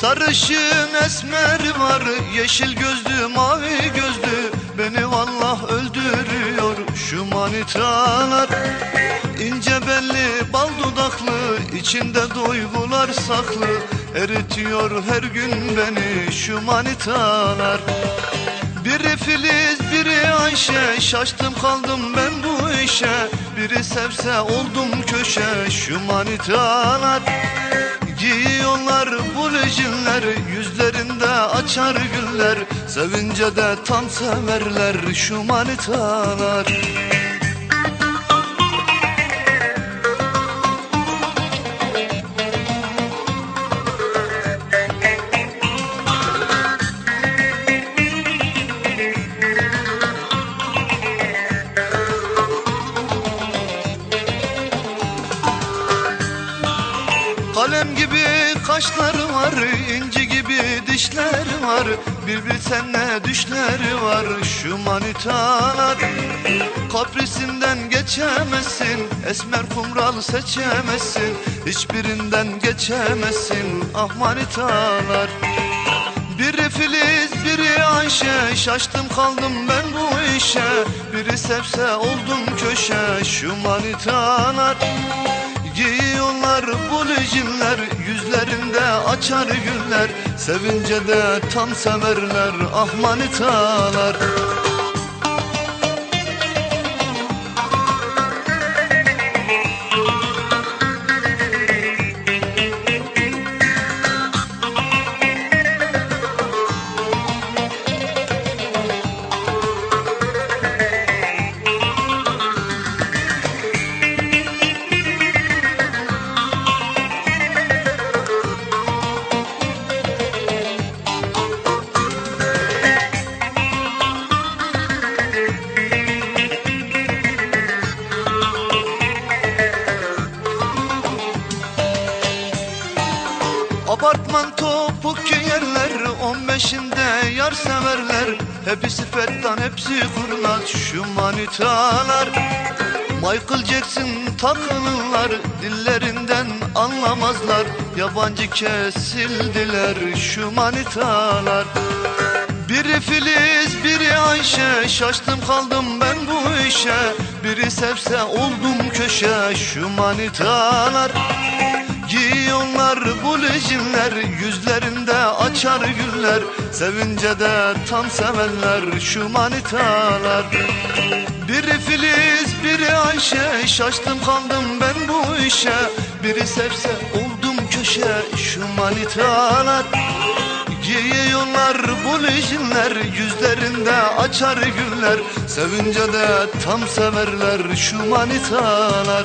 Sarışın esmer var Yeşil gözlü mavi gözlü. Beni vallah öldürüyor Şu manitalar. İnce belli bal dudaklı içinde duygular saklı. Eritiyor her gün beni şu manitalar. Biri Filiz, biri Ayşe Şaştım kaldım ben bu işe. Biri sevse oldum köşe Şu manitalar Giyiyorlar bu lejinler Yüzlerinde açar güller Sevince de tam severler Şu manitalar Kalem gibi kaşları var, inci gibi dişleri var. Bir bilsen ne düşleri var şu manitalar. Kaprisinden geçemezsin, esmer kumral seçemezsin Hiçbirinden geçemezsin ah manitalar. Biri Filiz, biri Ayşe Şaştım kaldım ben bu işe. Biri sevse oldum köşe Şu manitalar Giyiyorlar bu lejinler Yüzlerinde açar güller. Sevince de tam severler Ah manitalar Apartman topuk yerler On beşinde yar severler. Hepsi fettan hepsi kurnaz Şu manitalar. Michael Jackson takılırlar Dillerinden anlamazlar. Yabancı kesildiler Şu manitalar. Biri Filiz, biri Ayşe Şaştım kaldım ben bu işe. Biri sevse oldum köşe Şu manitalar. Giyiyorlar bu lejinler Yüzlerinde açar güller Sevince de tam sevenler Şu manitalar. Biri Filiz, biri Ayşe Şaştım kaldım ben bu işe. Biri sevse oldum köşe Şu manitalar. Giyiyorlar bu lejinler Yüzlerinde açar güller. Sevince de tam severler Şu manitalar